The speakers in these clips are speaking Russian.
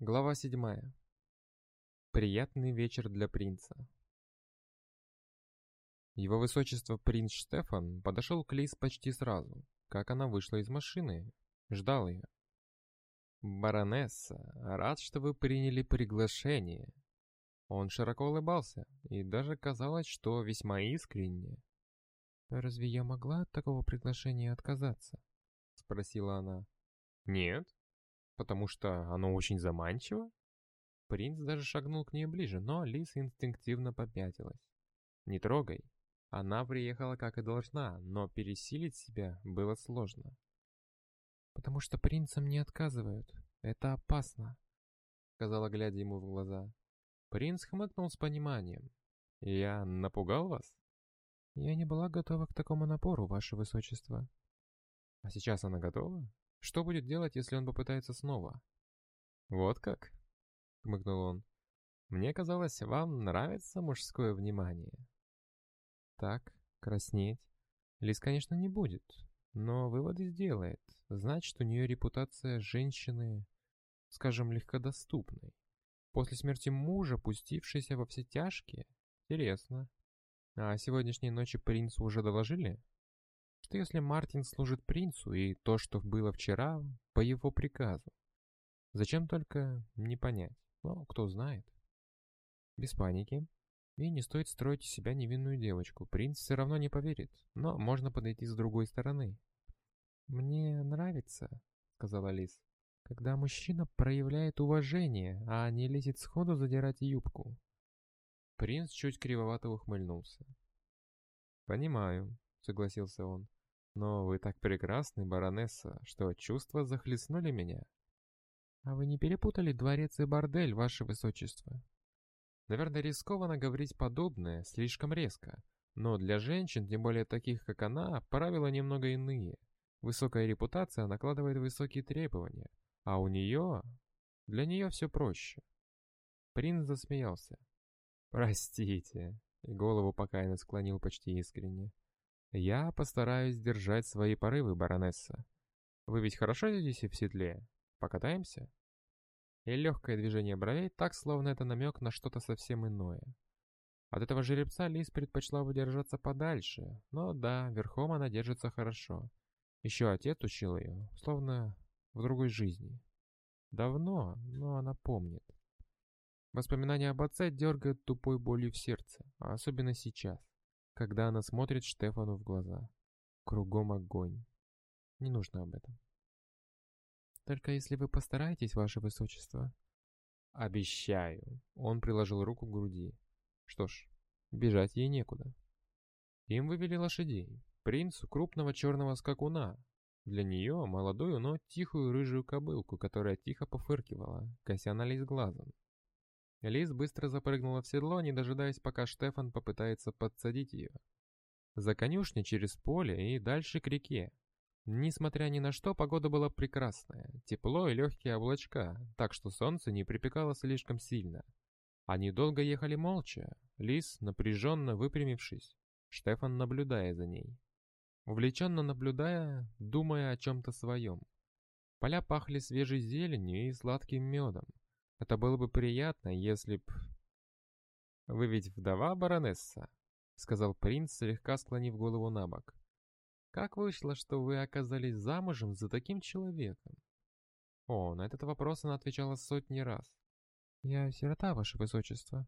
Глава 7. Приятный вечер для принца. Его высочество принц Штефан подошел к Лис почти сразу, как она вышла из машины. Ждал ее. «Баронесса, рад, что вы приняли приглашение». Он широко улыбался, и даже казалось, что весьма искренне. «Разве я могла от такого приглашения отказаться?» — спросила она. «Нет», потому что оно очень заманчиво? Принц даже шагнул к ней ближе, но Лис инстинктивно попятилась. «Не трогай». Она приехала как и должна, но пересилить себя было сложно. «Потому что принцам не отказывают. Это опасно», — сказала, глядя ему в глаза. Принц хмыкнул с пониманием. «Я напугал вас?» «Я не была готова к такому напору, ваше высочество». «А сейчас она готова?» Что будет делать, если он попытается снова? Вот как? Хмыкнул он. Мне казалось, вам нравится мужское внимание. Так, краснеть. Лис, конечно, не будет, но выводы сделает. Значит, у нее репутация женщины, скажем, легкодоступной. После смерти мужа, пустившейся во все тяжкие? Интересно. А сегодняшней ночи принцу уже доложили? Что если Мартин служит принцу, и то, что было вчера, по его приказу? Зачем только, не понять. Но кто знает. Без паники. И не стоит строить из себя невинную девочку. Принц все равно не поверит, но можно подойти с другой стороны. «Мне нравится», — сказала Лис, — «когда мужчина проявляет уважение, а не лезет сходу задирать юбку». Принц чуть кривовато ухмыльнулся. «Понимаю», — согласился он. Но вы так прекрасны, баронесса, что чувства захлестнули меня. А вы не перепутали дворец и бордель, ваше высочество? Наверное, рискованно говорить подобное, слишком резко. Но для женщин, тем более таких, как она, правила немного иные. Высокая репутация накладывает высокие требования, а у нее... Для нее все проще. Принц засмеялся. «Простите», и голову покаянно склонил почти искренне. «Я постараюсь держать свои порывы, баронесса. Вы ведь хорошо едете в седле? Покатаемся?» И легкое движение бровей, так словно это намек на что-то совсем иное. От этого жеребца Лис предпочла бы держаться подальше, но да, верхом она держится хорошо. Еще отец учил ее, словно в другой жизни. Давно, но она помнит. Воспоминания об отце дергают тупой болью в сердце, а особенно сейчас когда она смотрит Штефану в глаза. Кругом огонь. Не нужно об этом. Только если вы постараетесь, ваше высочество. Обещаю. Он приложил руку к груди. Что ж, бежать ей некуда. Им вывели лошадей. Принцу крупного черного скакуна. Для нее молодую, но тихую рыжую кобылку, которая тихо пофыркивала, кося на лист глазом. Лиз быстро запрыгнула в седло, не дожидаясь, пока Штефан попытается подсадить ее. За конюшней через поле и дальше к реке. Несмотря ни на что, погода была прекрасная, тепло и легкие облачка, так что солнце не припекало слишком сильно. Они долго ехали молча, Лиз напряженно выпрямившись, Штефан наблюдая за ней. Увлеченно наблюдая, думая о чем-то своем. Поля пахли свежей зеленью и сладким медом. Это было бы приятно, если б... «Вы ведь вдова, баронесса?» — сказал принц, слегка склонив голову на бок. «Как вышло, что вы оказались замужем за таким человеком?» О, на этот вопрос она отвечала сотни раз. «Я сирота, ваше высочество.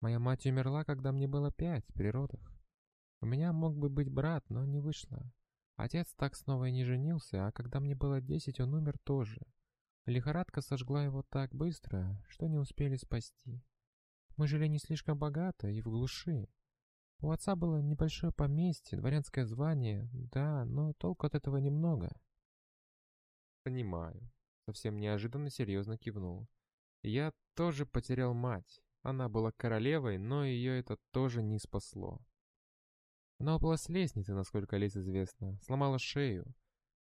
Моя мать умерла, когда мне было пять при родах. У меня мог бы быть брат, но не вышло. Отец так снова и не женился, а когда мне было десять, он умер тоже. Лихорадка сожгла его так быстро, что не успели спасти. Мы жили не слишком богато и в глуши. У отца было небольшое поместье, дворянское звание, да, но толку от этого немного. Понимаю. Совсем неожиданно серьезно кивнул. Я тоже потерял мать. Она была королевой, но ее это тоже не спасло. Она упала с лестницы, насколько Лис известно, сломала шею.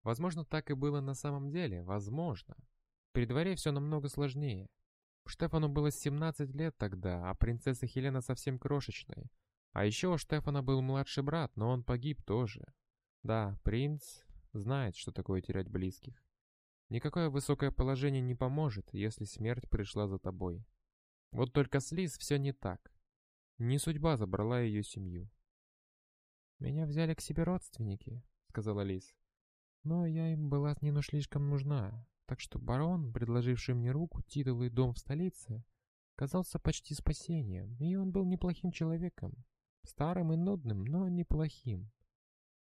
Возможно, так и было на самом деле, возможно. При дворе все намного сложнее. Штефану было 17 лет тогда, а принцесса Хелена совсем крошечной. А еще у Штефана был младший брат, но он погиб тоже. Да, принц знает, что такое терять близких. Никакое высокое положение не поможет, если смерть пришла за тобой. Вот только с Лиз все не так. Не судьба забрала ее семью. «Меня взяли к себе родственники», — сказала Лиз. «Но я им была не ну слишком нужна, так что барон, предложивший мне руку, титул и дом в столице, казался почти спасением, и он был неплохим человеком. Старым и нудным, но неплохим.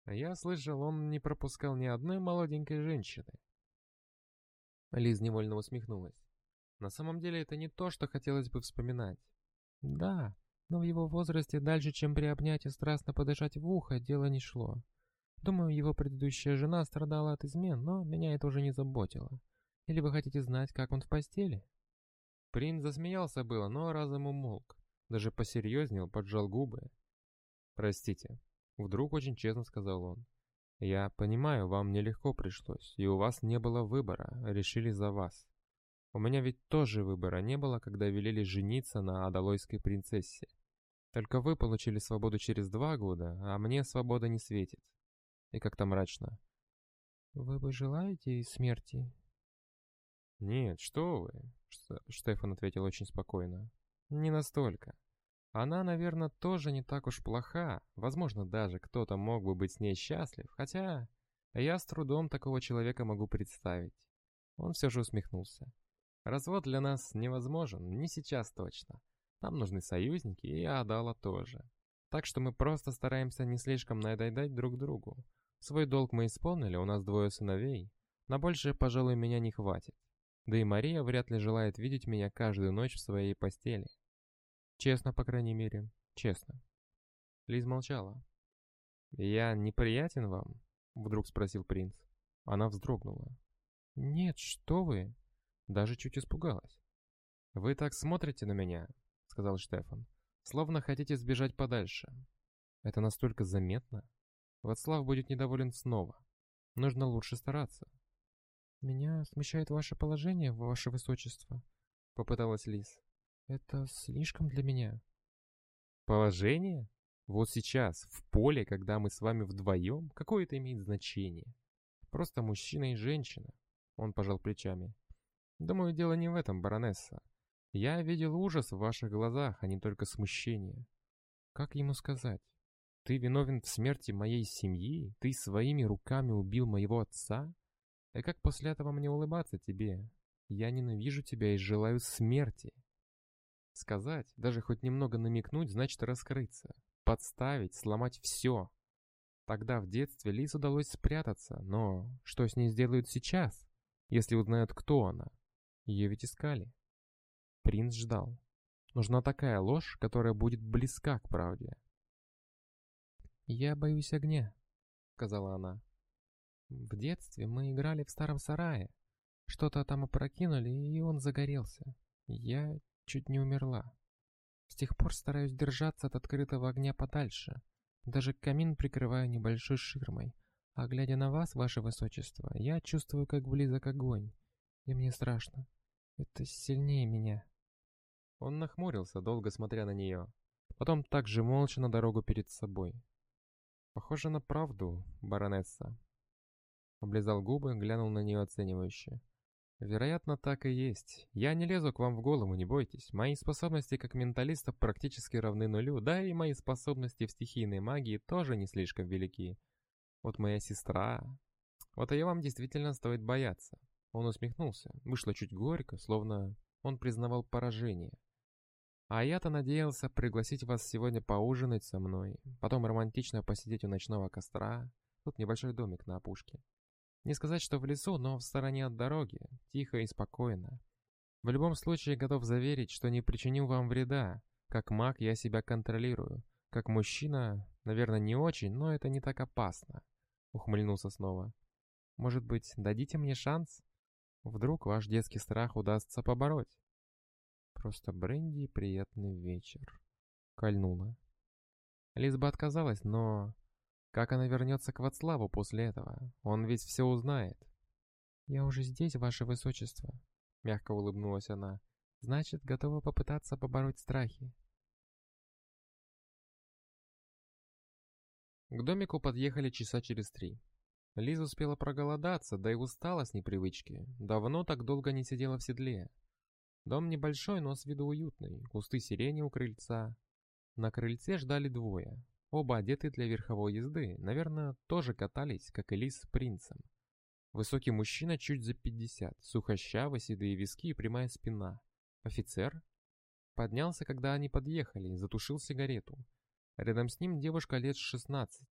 А я слышал, он не пропускал ни одной молоденькой женщины. Лиз невольно усмехнулась. На самом деле это не то, что хотелось бы вспоминать. Да, но в его возрасте дальше, чем приобнять и страстно подышать в ухо, дело не шло. Думаю, его предыдущая жена страдала от измен, но меня это уже не заботило. Или вы хотите знать, как он в постели? Принц засмеялся было, но разом умолк. Даже посерьезнел, поджал губы. «Простите», — вдруг очень честно сказал он. «Я понимаю, вам нелегко пришлось, и у вас не было выбора, решили за вас. У меня ведь тоже выбора не было, когда велели жениться на адалойской принцессе. Только вы получили свободу через два года, а мне свобода не светит. И как-то мрачно. Вы бы желаете смерти? Нет, что вы, Штефан ответил очень спокойно. Не настолько. Она, наверное, тоже не так уж плоха. Возможно, даже кто-то мог бы быть с ней счастлив, хотя я с трудом такого человека могу представить. Он все же усмехнулся. Развод для нас невозможен, не сейчас точно. Нам нужны союзники, и Адала тоже. Так что мы просто стараемся не слишком надоедать друг другу. Свой долг мы исполнили, у нас двое сыновей. На большее, пожалуй, меня не хватит. Да и Мария вряд ли желает видеть меня каждую ночь в своей постели. Честно, по крайней мере, честно. Лиз молчала. «Я неприятен вам?» — вдруг спросил принц. Она вздрогнула. «Нет, что вы!» Даже чуть испугалась. «Вы так смотрите на меня», — сказал Штефан, «словно хотите сбежать подальше. Это настолько заметно. Вацлав будет недоволен снова. Нужно лучше стараться». «Меня смущает ваше положение, ваше высочество», — попыталась Лис. «Это слишком для меня». «Положение? Вот сейчас, в поле, когда мы с вами вдвоем, какое это имеет значение? Просто мужчина и женщина». Он пожал плечами. «Думаю, дело не в этом, баронесса. Я видел ужас в ваших глазах, а не только смущение. Как ему сказать? Ты виновен в смерти моей семьи? Ты своими руками убил моего отца? И как после этого мне улыбаться тебе? Я ненавижу тебя и желаю смерти. Сказать, даже хоть немного намекнуть, значит раскрыться. Подставить, сломать все. Тогда в детстве Лиз удалось спрятаться, но что с ней сделают сейчас, если узнают, кто она? Ее ведь искали. Принц ждал. Нужна такая ложь, которая будет близка к правде. «Я боюсь огня», — сказала она. В детстве мы играли в старом сарае. Что-то там опрокинули, и он загорелся. Я чуть не умерла. С тех пор стараюсь держаться от открытого огня подальше. Даже камин прикрываю небольшой ширмой. А глядя на вас, ваше высочество, я чувствую, как близок огонь. И мне страшно. Это сильнее меня. Он нахмурился, долго смотря на нее. Потом также молча на дорогу перед собой. Похоже на правду, баронесса. Облизал губы, глянул на нее оценивающе. Вероятно, так и есть. Я не лезу к вам в голову, не бойтесь. Мои способности как менталиста практически равны нулю, да и мои способности в стихийной магии тоже не слишком велики. Вот моя сестра... Вот ее вам действительно стоит бояться. Он усмехнулся. Вышло чуть горько, словно он признавал поражение. А я-то надеялся пригласить вас сегодня поужинать со мной, потом романтично посидеть у ночного костра. Тут небольшой домик на опушке. Не сказать, что в лесу, но в стороне от дороги, тихо и спокойно. В любом случае готов заверить, что не причиню вам вреда. Как маг я себя контролирую. Как мужчина, наверное, не очень, но это не так опасно. Ухмыльнулся снова. Может быть, дадите мне шанс? Вдруг ваш детский страх удастся побороть? Просто бренди и приятный вечер. Кольнула. Лизба отказалась, но как она вернется к Вацлаву после этого? Он ведь все узнает. «Я уже здесь, ваше высочество», — мягко улыбнулась она. «Значит, готова попытаться побороть страхи». К домику подъехали часа через три. Лиза успела проголодаться, да и устала с непривычки. Давно так долго не сидела в седле. Дом небольшой, но с виду уютный. Кусты сирени у крыльца. На крыльце ждали двое. Оба одеты для верховой езды. Наверное, тоже катались, как и Лиз с принцем. Высокий мужчина чуть за 50, сухощавый, седые виски и прямая спина. Офицер? Поднялся, когда они подъехали, затушил сигарету. Рядом с ним девушка лет 16,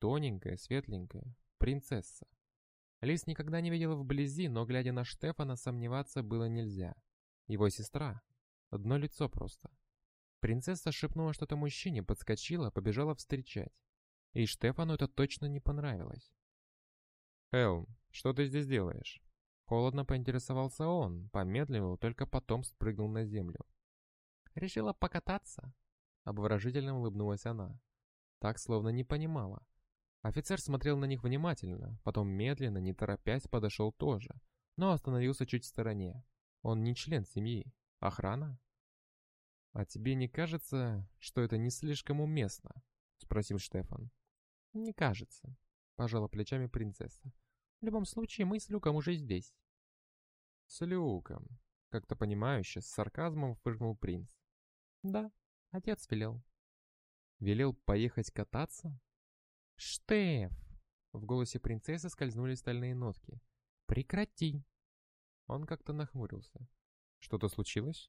тоненькая, светленькая, принцесса. Лис никогда не видела вблизи, но, глядя на Штефана, сомневаться было нельзя. Его сестра. Одно лицо просто. Принцесса шепнула что-то мужчине, подскочила, побежала встречать. И Штефану это точно не понравилось. «Элм, что ты здесь делаешь?» Холодно поинтересовался он, помедлил, только потом спрыгнул на землю. «Решила покататься?» Обворожительно улыбнулась она. Так, словно не понимала. Офицер смотрел на них внимательно, потом медленно, не торопясь, подошел тоже, но остановился чуть в стороне. Он не член семьи. Охрана? «А тебе не кажется, что это не слишком уместно?» — спросил Штефан. «Не кажется», — пожала плечами принцесса. «В любом случае, мы с Люком уже здесь». «С Люком», — как-то понимающе, с сарказмом фыркнул принц. «Да, отец велел». «Велел поехать кататься?» «Штеф!» В голосе принцессы скользнули стальные нотки. «Прекрати!» Он как-то нахмурился. «Что-то случилось?»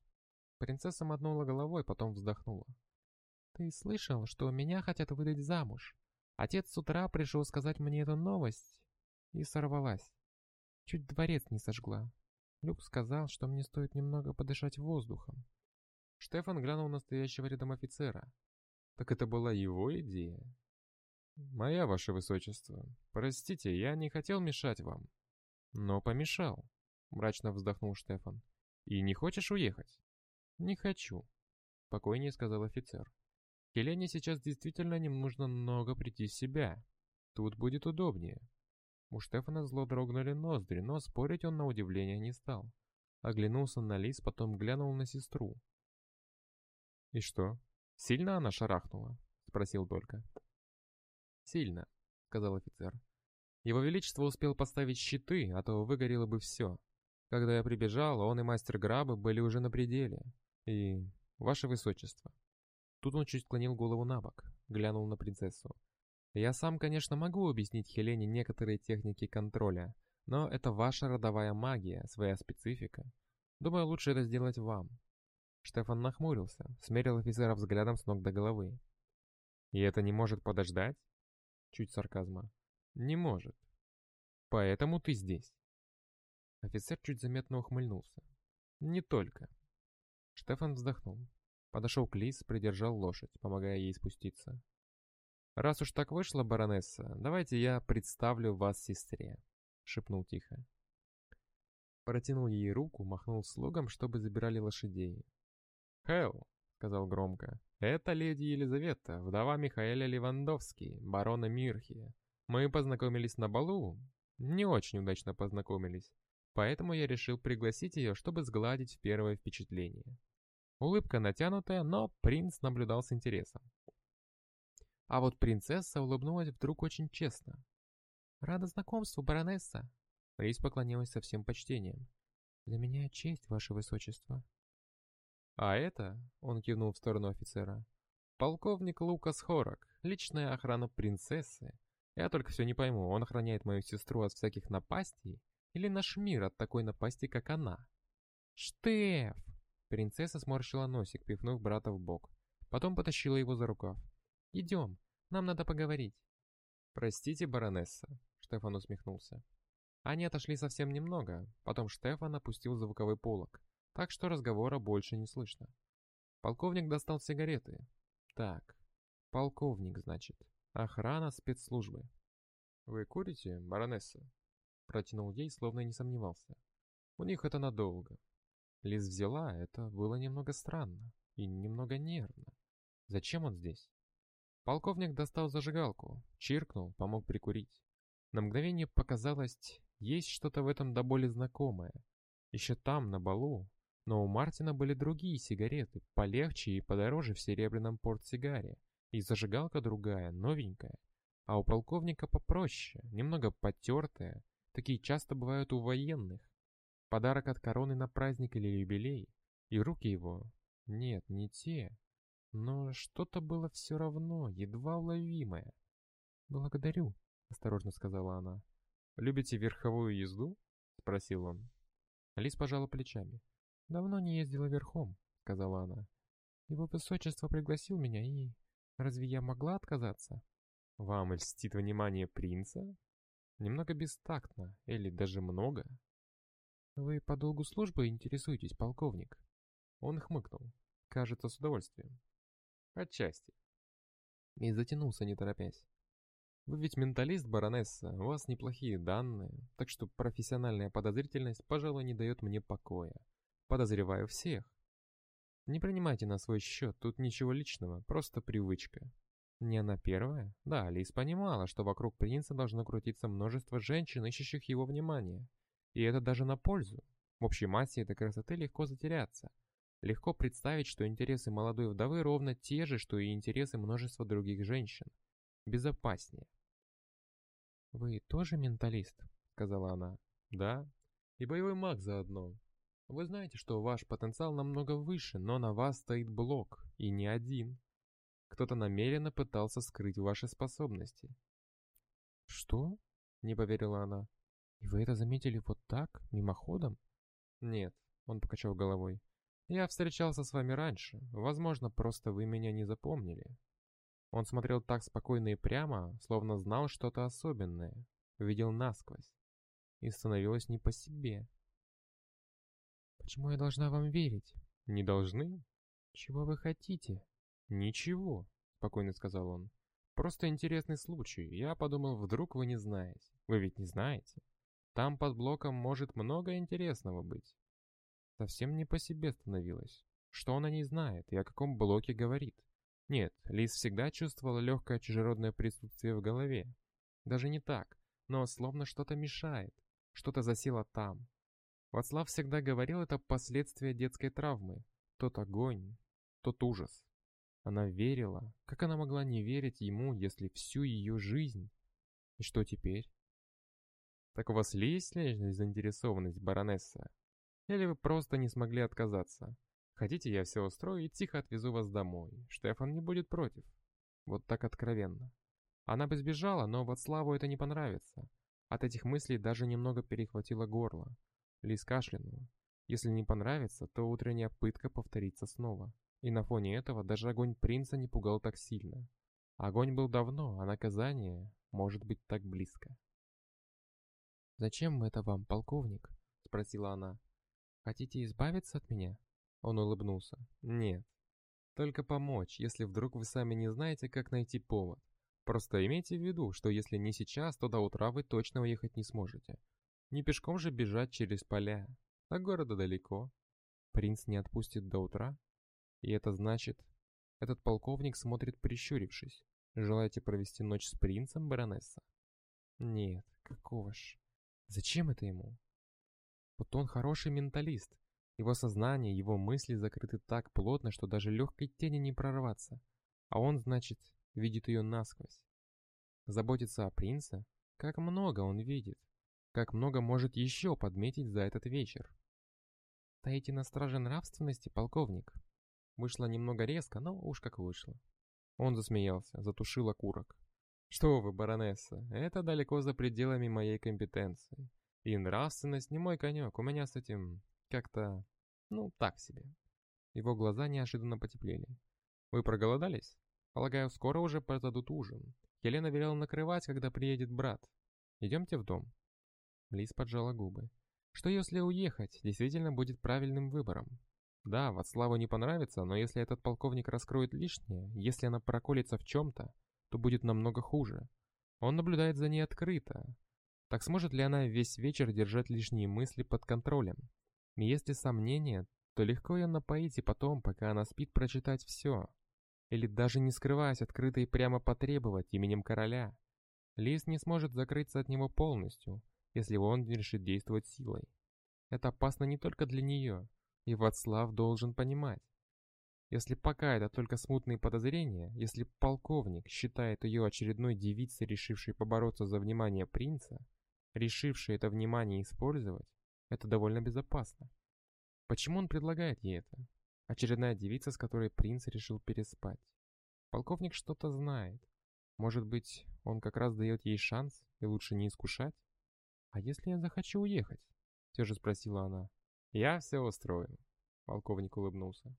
Принцесса мотнула головой, потом вздохнула. «Ты слышал, что меня хотят выдать замуж? Отец с утра пришел сказать мне эту новость и сорвалась. Чуть дворец не сожгла. Люк сказал, что мне стоит немного подышать воздухом». Штефан глянул на стоящего рядом офицера. «Так это была его идея?» «Моя, ваше высочество. Простите, я не хотел мешать вам». «Но помешал», — мрачно вздохнул Штефан. «И не хочешь уехать?» «Не хочу», — спокойнее сказал офицер. «Хелене сейчас действительно не нужно много прийти в себя. Тут будет удобнее». У Штефана зло дрогнули ноздри, но спорить он на удивление не стал. Оглянулся на Лис, потом глянул на сестру. «И что, сильно она шарахнула?» — спросил только. «Сильно», — сказал офицер. «Его Величество успел поставить щиты, а то выгорело бы все. Когда я прибежал, он и мастер Грабы были уже на пределе. И... Ваше Высочество». Тут он чуть склонил голову на бок, глянул на принцессу. «Я сам, конечно, могу объяснить Хелене некоторые техники контроля, но это ваша родовая магия, своя специфика. Думаю, лучше это сделать вам». Штефан нахмурился, смерил офицера взглядом с ног до головы. «И это не может подождать?» Чуть сарказма. Не может. Поэтому ты здесь. Офицер чуть заметно ухмыльнулся. Не только. Штефан вздохнул. Подошел к Лис, придержал лошадь, помогая ей спуститься. «Раз уж так вышло, баронесса, давайте я представлю вас сестре», — шепнул тихо. Протянул ей руку, махнул слугам, чтобы забирали лошадей. «Хелл», — сказал громко, это леди Елизавета, вдова Михаэля Левандовский, барона Мирхи. Мы познакомились на балу. Не очень удачно познакомились. Поэтому я решил пригласить ее, чтобы сгладить первое впечатление. Улыбка натянутая, но принц наблюдал с интересом. А вот принцесса улыбнулась вдруг очень честно. «Рада знакомству, баронесса!» Рейс поклонилась со всем почтением. «Для меня честь, ваше высочество!» «А это...» — он кивнул в сторону офицера. «Полковник Лукас Хорок, личная охрана принцессы. Я только все не пойму, он охраняет мою сестру от всяких напастей? Или наш мир от такой напасти, как она?» «Штеф!» Принцесса сморщила носик, пихнув брата в бок. Потом потащила его за рукав. «Идем, нам надо поговорить». «Простите, баронесса», — Штефан усмехнулся. Они отошли совсем немного, потом Штефан опустил звуковой полог так что разговора больше не слышно. Полковник достал сигареты. Так, полковник, значит. Охрана спецслужбы. «Вы курите, баронесса?» Протянул ей, словно не сомневался. «У них это надолго». Лиз взяла, это было немного странно и немного нервно. Зачем он здесь? Полковник достал зажигалку, чиркнул, помог прикурить. На мгновение показалось, есть что-то в этом до боли знакомое. Еще там, на балу, но у Мартина были другие сигареты, полегче и подороже в серебряном портсигаре. И зажигалка другая, новенькая. а у полковника попроще, немного потертые, такие часто бывают у военных. Подарок от короны на праздник или юбилей, и руки его, нет, не те, но что-то было все равно, едва уловимое. «Благодарю», — осторожно сказала она. «Любите верховую езду?» — спросил он. Лис пожала плечами. «Давно не ездила верхом», — сказала она. «Его высочество пригласил меня, и... Разве я могла отказаться?» «Вам льстит внимание принца?» «Немного бестактно, или даже много?» «Вы по долгу службы интересуетесь, полковник?» Он хмыкнул, кажется, с удовольствием. «Отчасти». И затянулся, не торопясь. Вы ведь менталист, баронесса, у вас неплохие данные, так что профессиональная подозрительность, пожалуй, не дает мне покоя. Подозреваю всех. Не принимайте на свой счет, тут ничего личного, просто привычка. Не она первая? Да, Лис понимала, что вокруг принца должно крутиться множество женщин, ищущих его внимания. И это даже на пользу. В общей массе этой красоты легко затеряться. Легко представить, что интересы молодой вдовы ровно те же, что и интересы множества других женщин безопаснее. «Вы тоже менталист?» — сказала она. «Да. И боевой маг заодно. Вы знаете, что ваш потенциал намного выше, но на вас стоит блок, и не один. Кто-то намеренно пытался скрыть ваши способности». «Что?» — не поверила она. «И вы это заметили вот так, мимоходом?» «Нет», — он покачал головой. «Я встречался с вами раньше. Возможно, просто вы меня не запомнили. Он смотрел так спокойно и прямо, словно знал что-то особенное, видел насквозь. И становилось не по себе. «Почему я должна вам верить?» «Не должны?» «Чего вы хотите?» «Ничего», — спокойно сказал он. «Просто интересный случай. Я подумал, вдруг вы не знаете. Вы ведь не знаете. Там под блоком может много интересного быть». Совсем не по себе становилось. Что она не знает и о каком блоке говорит? Нет, Лис всегда чувствовала легкое чужеродное присутствие в голове. Даже не так, но словно что-то мешает, что-то засело там. Вацлав всегда говорил это последствия детской травмы. Тот огонь, тот ужас. Она верила. Как она могла не верить ему, если всю ее жизнь? И что теперь? Так у вас есть ли заинтересованность, баронесса? Или вы просто не смогли отказаться? Хотите, я все устрою и тихо отвезу вас домой. Штефан не будет против. Вот так откровенно. Она бы сбежала, но вот Славу это не понравится. От этих мыслей даже немного перехватило горло. Лис кашлянула. Если не понравится, то утренняя пытка повторится снова. И на фоне этого даже огонь принца не пугал так сильно. Огонь был давно, а наказание может быть так близко. «Зачем это вам, полковник?» — спросила она. «Хотите избавиться от меня?» Он улыбнулся. «Нет. Только помочь, если вдруг вы сами не знаете, как найти повод. Просто имейте в виду, что если не сейчас, то до утра вы точно уехать не сможете. Не пешком же бежать через поля. До города далеко. Принц не отпустит до утра. И это значит... Этот полковник смотрит прищурившись. Желаете провести ночь с принцем, баронесса? Нет, какого ж. Зачем это ему? Вот он хороший менталист, его сознание, его мысли закрыты так плотно, что даже легкой тени не прорваться. А он, значит, видит ее насквозь. Заботиться о принце? Как много он видит. Как много может еще подметить за этот вечер. Стоите на страже нравственности, полковник. Вышло немного резко, но уж как вышло. Он засмеялся, затушил окурок. Что вы, баронесса, это далеко за пределами моей компетенции. И нравственность не мой конек, у меня с этим как-то ну, так себе. Его глаза неожиданно потеплели. Вы проголодались? Полагаю, скоро уже подадут ужин. Елена велела накрывать, когда приедет брат. Идемте в дом. Лис поджала губы. Что если уехать, действительно будет правильным выбором. Да, Вацлаву не понравится, но если этот полковник раскроет лишнее, если она проколется в чем-то, то будет намного хуже. Он наблюдает за ней открыто. Так сможет ли она весь вечер держать лишние мысли под контролем? Если сомнения, то легко ее напоить и потом, пока она спит, прочитать все. Или даже не скрываясь, открыто и прямо потребовать именем короля. Лис не сможет закрыться от него полностью, если он решит действовать силой. Это опасно не только для нее, и Вацлав должен понимать. Если пока это только смутные подозрения, если полковник считает ее очередной девицей, решившей побороться за внимание принца, решившей это внимание использовать, это довольно безопасно. Почему он предлагает ей это? Очередная девица, с которой принц решил переспать. Полковник что-то знает. Может быть, он как раз дает ей шанс, и лучше не искушать? «А если я захочу уехать?» — все же спросила она. «Я все устрою», — полковник улыбнулся.